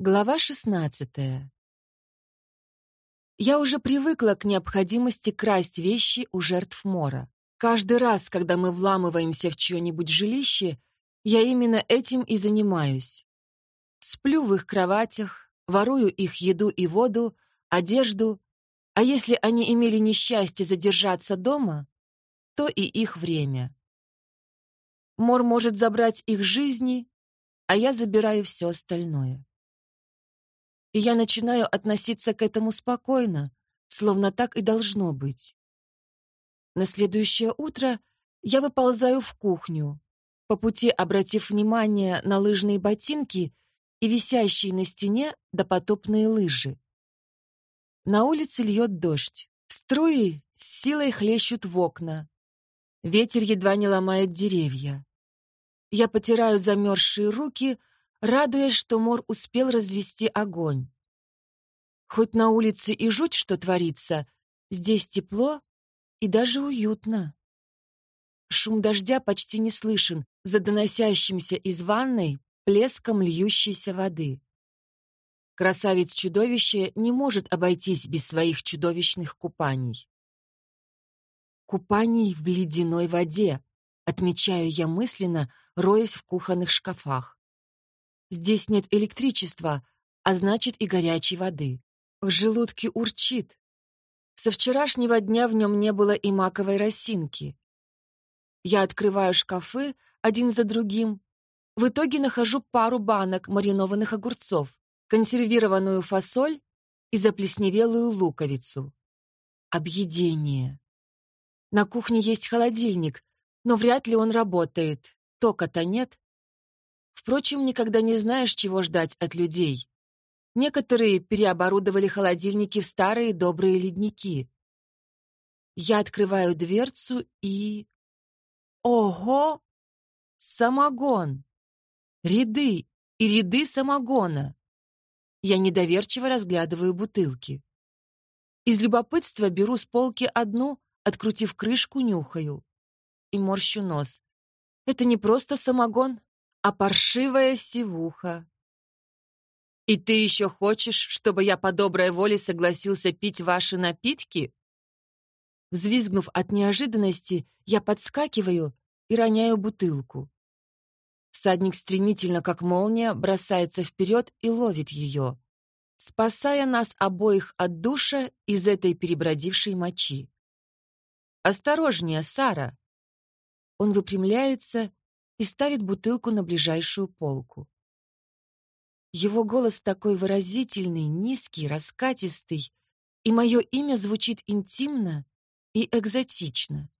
Глава 16. Я уже привыкла к необходимости красть вещи у жертв мора. Каждый раз, когда мы вламываемся в чье-нибудь жилище, я именно этим и занимаюсь. Сплю в их кроватях, ворую их еду и воду, одежду, а если они имели несчастье задержаться дома, то и их время. Мор может забрать их жизни, а я забираю все остальное и я начинаю относиться к этому спокойно, словно так и должно быть. На следующее утро я выползаю в кухню, по пути обратив внимание на лыжные ботинки и висящие на стене допотопные лыжи. На улице льет дождь. Струи с силой хлещут в окна. Ветер едва не ломает деревья. Я потираю замерзшие руки, радуясь, что Мор успел развести огонь. Хоть на улице и жуть, что творится, здесь тепло и даже уютно. Шум дождя почти не слышен за доносящимся из ванной плеском льющейся воды. Красавец-чудовище не может обойтись без своих чудовищных купаний. Купаний в ледяной воде, отмечаю я мысленно, роясь в кухонных шкафах. Здесь нет электричества, а значит и горячей воды. В желудке урчит. Со вчерашнего дня в нем не было и маковой росинки. Я открываю шкафы один за другим. В итоге нахожу пару банок маринованных огурцов, консервированную фасоль и заплесневелую луковицу. Объедение. На кухне есть холодильник, но вряд ли он работает. Тока-то нет. Впрочем, никогда не знаешь, чего ждать от людей. Некоторые переоборудовали холодильники в старые добрые ледники. Я открываю дверцу и... Ого! Самогон! Ряды и ряды самогона! Я недоверчиво разглядываю бутылки. Из любопытства беру с полки одну, открутив крышку, нюхаю. И морщу нос. Это не просто самогон, а паршивая сивуха. «И ты еще хочешь, чтобы я по доброй воле согласился пить ваши напитки?» Взвизгнув от неожиданности, я подскакиваю и роняю бутылку. Всадник стремительно, как молния, бросается вперед и ловит ее, спасая нас обоих от душа из этой перебродившей мочи. «Осторожнее, Сара!» Он выпрямляется и ставит бутылку на ближайшую полку. Его голос такой выразительный, низкий, раскатистый, и мое имя звучит интимно и экзотично.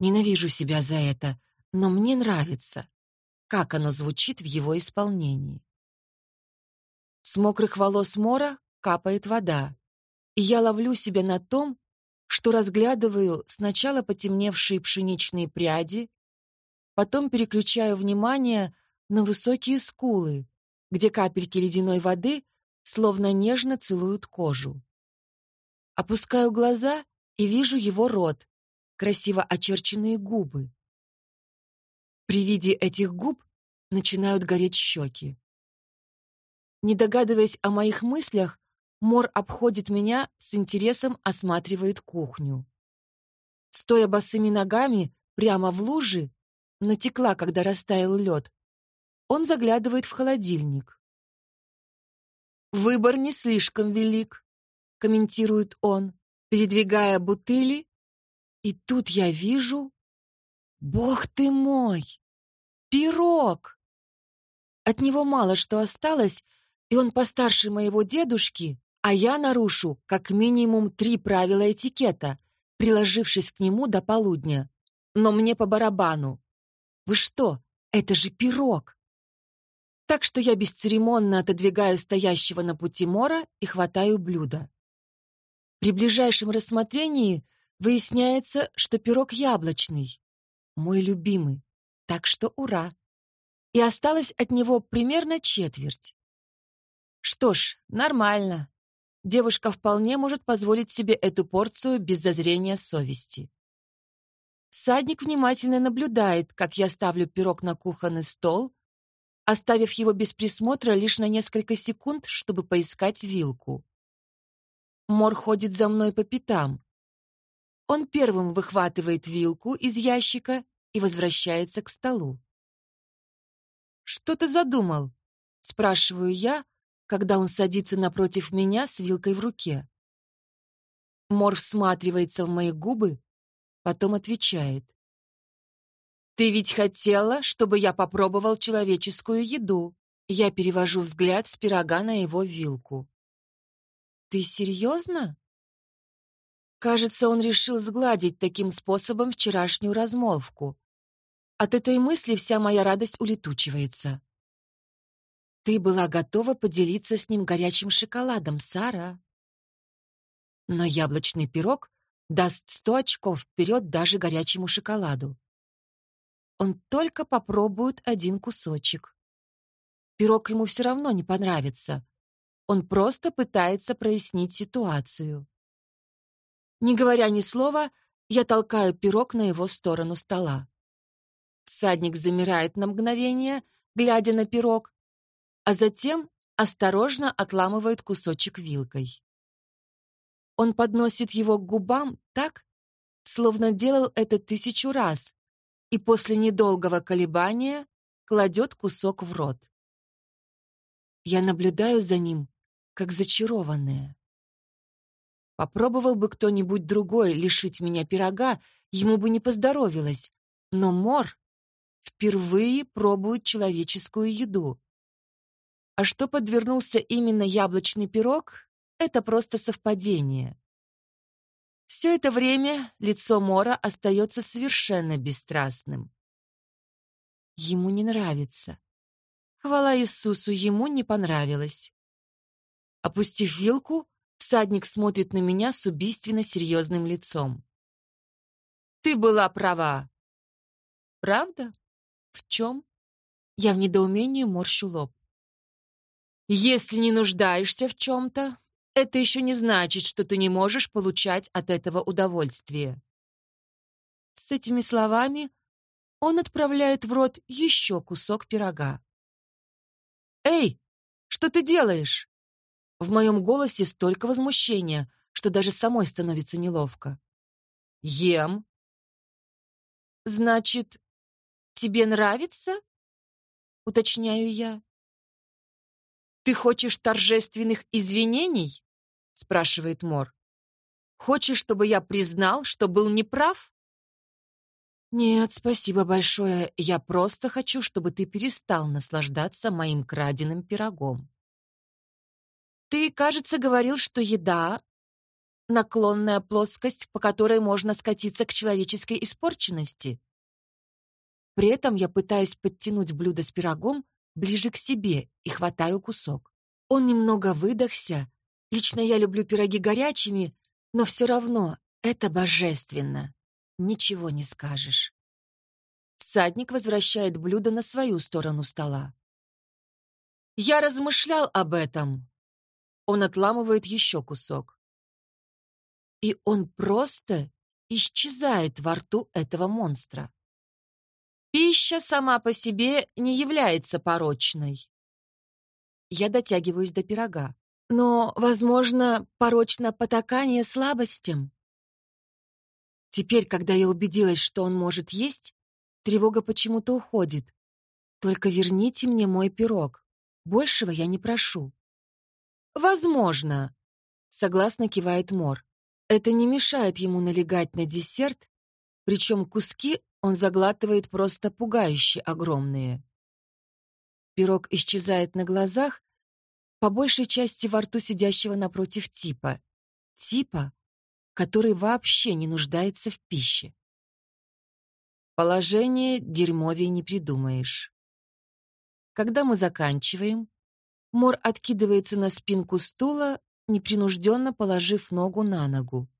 Ненавижу себя за это, но мне нравится, как оно звучит в его исполнении. С мокрых волос Мора капает вода, и я ловлю себя на том, что разглядываю сначала потемневшие пшеничные пряди, потом переключаю внимание на высокие скулы, где капельки ледяной воды словно нежно целуют кожу. Опускаю глаза и вижу его рот, красиво очерченные губы. При виде этих губ начинают гореть щеки. Не догадываясь о моих мыслях, Мор обходит меня, с интересом осматривает кухню. Стоя босыми ногами прямо в луже, натекла, когда растаял лед, он заглядывает в холодильник. «Выбор не слишком велик», — комментирует он, передвигая бутыли. И тут я вижу... Бог ты мой! Пирог! От него мало что осталось, и он постарше моего дедушки, а я нарушу как минимум три правила этикета, приложившись к нему до полудня. Но мне по барабану. Вы что, это же пирог! так что я бесцеремонно отодвигаю стоящего на пути Мора и хватаю блюдо. При ближайшем рассмотрении выясняется, что пирог яблочный, мой любимый, так что ура. И осталось от него примерно четверть. Что ж, нормально. Девушка вполне может позволить себе эту порцию без зазрения совести. Садник внимательно наблюдает, как я ставлю пирог на кухонный стол, оставив его без присмотра лишь на несколько секунд, чтобы поискать вилку. Мор ходит за мной по пятам. Он первым выхватывает вилку из ящика и возвращается к столу. «Что ты задумал?» — спрашиваю я, когда он садится напротив меня с вилкой в руке. Мор всматривается в мои губы, потом отвечает. «Ты ведь хотела, чтобы я попробовал человеческую еду?» Я перевожу взгляд с пирога на его вилку. «Ты серьезно?» Кажется, он решил сгладить таким способом вчерашнюю размолвку. От этой мысли вся моя радость улетучивается. Ты была готова поделиться с ним горячим шоколадом, Сара. Но яблочный пирог даст сто очков вперед даже горячему шоколаду. Он только попробует один кусочек. Пирог ему все равно не понравится. Он просто пытается прояснить ситуацию. Не говоря ни слова, я толкаю пирог на его сторону стола. Садник замирает на мгновение, глядя на пирог, а затем осторожно отламывает кусочек вилкой. Он подносит его к губам так, словно делал это тысячу раз, и после недолгого колебания кладет кусок в рот. Я наблюдаю за ним, как зачарованная. Попробовал бы кто-нибудь другой лишить меня пирога, ему бы не поздоровилось. Но Мор впервые пробует человеческую еду. А что подвернулся именно яблочный пирог, это просто совпадение. Все это время лицо Мора остается совершенно бесстрастным. Ему не нравится. Хвала Иисусу, ему не понравилось. Опустив вилку, Всадник смотрит на меня с убийственно серьезным лицом. «Ты была права!» «Правда? В чем?» Я в недоумении морщу лоб. «Если не нуждаешься в чем-то, это еще не значит, что ты не можешь получать от этого удовольствие». С этими словами он отправляет в рот еще кусок пирога. «Эй, что ты делаешь?» В моем голосе столько возмущения, что даже самой становится неловко. «Ем». «Значит, тебе нравится?» — уточняю я. «Ты хочешь торжественных извинений?» — спрашивает Мор. «Хочешь, чтобы я признал, что был неправ?» «Нет, спасибо большое. Я просто хочу, чтобы ты перестал наслаждаться моим краденым пирогом». Ты, кажется, говорил, что еда — наклонная плоскость, по которой можно скатиться к человеческой испорченности. При этом я пытаюсь подтянуть блюдо с пирогом ближе к себе и хватаю кусок. Он немного выдохся. Лично я люблю пироги горячими, но все равно это божественно. Ничего не скажешь. Всадник возвращает блюдо на свою сторону стола. Я размышлял об этом, он отламывает еще кусок. И он просто исчезает во рту этого монстра. Пища сама по себе не является порочной. Я дотягиваюсь до пирога. Но, возможно, порочно потакание слабостям. Теперь, когда я убедилась, что он может есть, тревога почему-то уходит. Только верните мне мой пирог. Большего я не прошу. «Возможно», — согласно кивает Мор. Это не мешает ему налегать на десерт, причем куски он заглатывает просто пугающе огромные. Пирог исчезает на глазах, по большей части во рту сидящего напротив типа. Типа, который вообще не нуждается в пище. Положение дерьмовей не придумаешь. Когда мы заканчиваем, Мор откидывается на спинку стула, непринужденно положив ногу на ногу.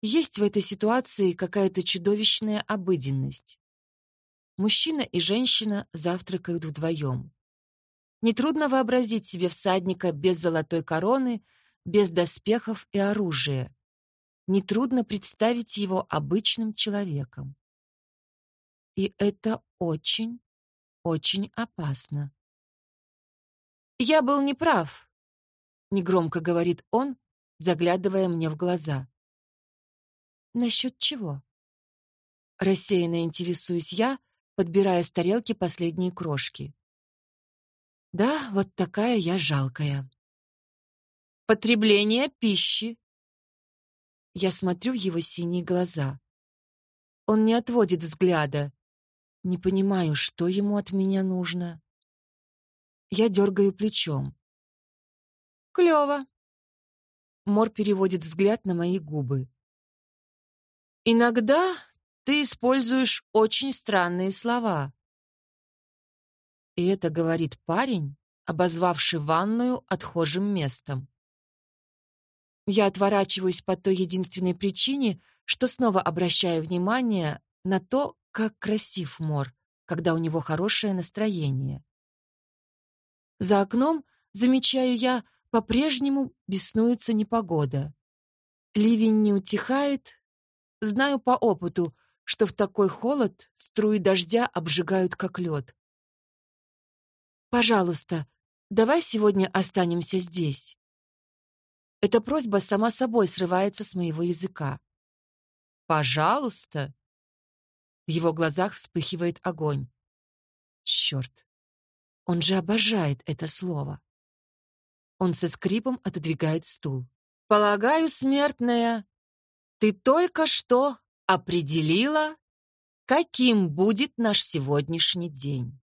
Есть в этой ситуации какая-то чудовищная обыденность. Мужчина и женщина завтракают вдвоем. Нетрудно вообразить себе всадника без золотой короны, без доспехов и оружия. Нетрудно представить его обычным человеком. И это очень, очень опасно. «Я был неправ», — негромко говорит он, заглядывая мне в глаза. «Насчет чего?» Рассеянно интересуюсь я, подбирая с тарелки последние крошки. Да, вот такая я жалкая. Потребление пищи. Я смотрю в его синие глаза. Он не отводит взгляда. Не понимаю, что ему от меня нужно. Я дергаю плечом. Клево. Мор переводит взгляд на мои губы. Иногда ты используешь очень странные слова. И это говорит парень, обозвавший ванную отхожим местом. Я отворачиваюсь по той единственной причине, что снова обращаю внимание на то, как красив Мор, когда у него хорошее настроение. За окном, замечаю я, по-прежнему беснуется непогода. Ливень не утихает. Знаю по опыту, что в такой холод струи дождя обжигают как лед. «Пожалуйста, давай сегодня останемся здесь». Эта просьба сама собой срывается с моего языка. «Пожалуйста!» В его глазах вспыхивает огонь. Черт! Он же обожает это слово. Он со скрипом отодвигает стул. «Полагаю, смертная, ты только что определила, каким будет наш сегодняшний день».